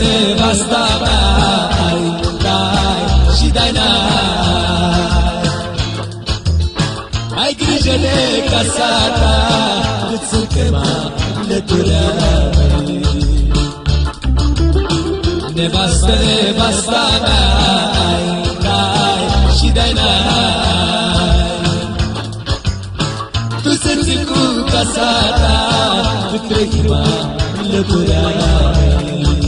nevasta mea Ai, dai și dai n-ai Ai grijă de casa ta Cât suntem alăturai Nevastă, nevasta mea Ai, dai și dai n-ai Tu să cu casa ta Cât trăim alăturai cazuri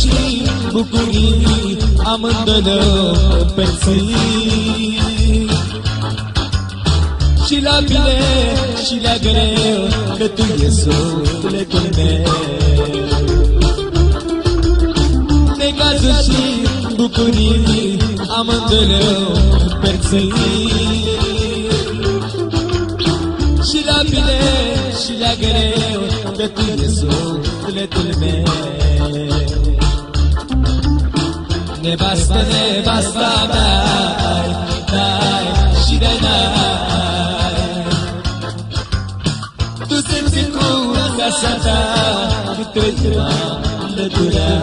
și bucurii amândoi ne împărțim. Și la bine și la greu, că tu e sufletul meu. De cazuri și bucurii amândoi ne împărțim. Și la bine și la greu, că tu e sufletul meu. Nevastă, nevasta mea, dai, dai și dai, dai. Tu simți cu casa ta, tu trăi alăturea.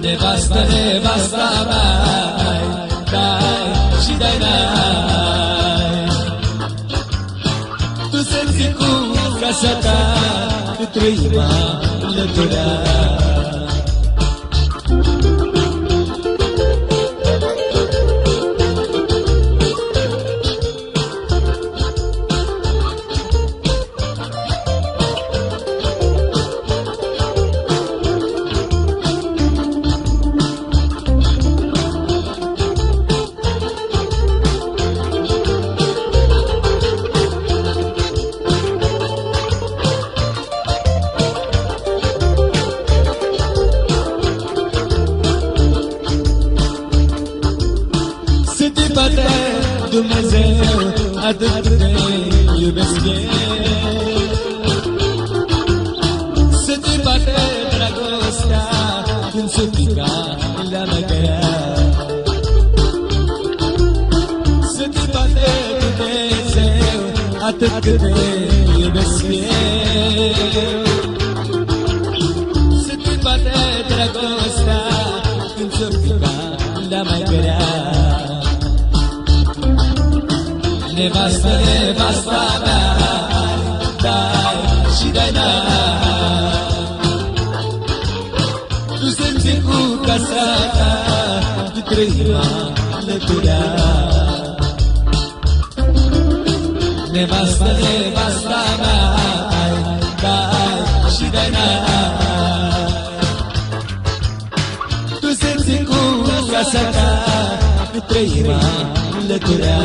Nevastă, nevasta mea, dai și dai, dai. Tu simți cu casa ta, tu trăi alăturea. bate adıttı yübesli Sıdı bakı bırakılsa kimse dikkatlemek eğer Sıdı bakı bırakılsa adıttı yübesli Tu trăi alăturea Nevastă, nevasta mea Dai și dai dai Tu simți cu casa ta Tu trăi alăturea